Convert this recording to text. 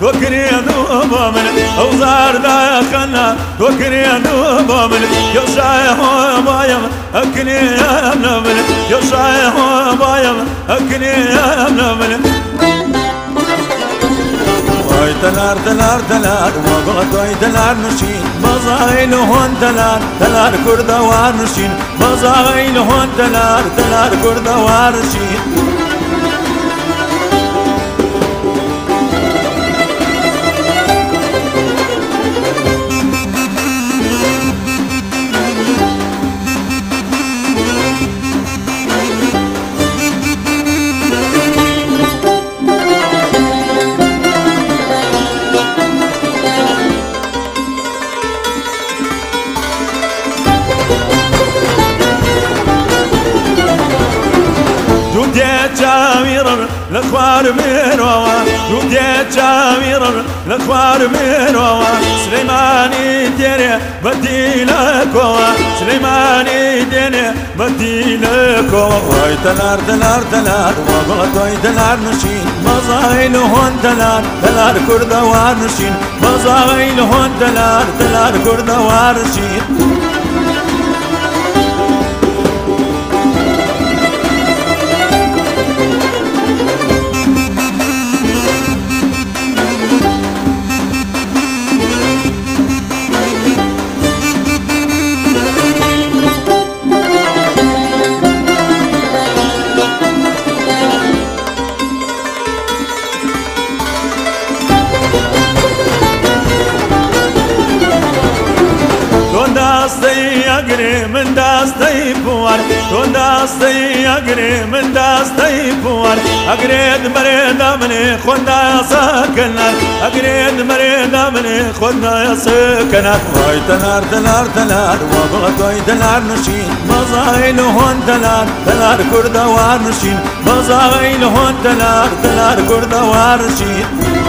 توكري دوبا من أوزار دا خنا توكري دوبا من يوشاي هو بايم أكني يا من يوشاي هو بايم أكني يا من دوي دلار دلار دلار وابغى دوي دلار نشين مزايل هون دلار دلار كردوار نشين مزايل هون دلار دلار كردوار نشين لە خوار منەوە دوم دێ چاویڕم لە خوار منەوە سلەیمانی دێنێ بەدی لە کۆوە سلەیمانی دێنێ بەدی لە کۆوەی دەلار دەلار دەلار وەڵە تۆی دەلار نشین مەزای لە هۆن دەلار دەلار کوردەوار نشین مەزاوی لە هۆن دەلار دەلار کوردەوارشین. بوار تۆ داستەی ئەگرێ من داستەی بوار ئەگرێت مەرێدا منێ خۆنداسەکەنار ئەگرێت مەرێدا منێ خۆنداسەکەنات وای تەنار دەلار دەلار وە بڵە تۆی دەلار نوشین مەزای لە هۆن دەلار دەلار کوردەوار نوشین مەزاوەی لە هۆن دەلار دەلار کوردەوارشین.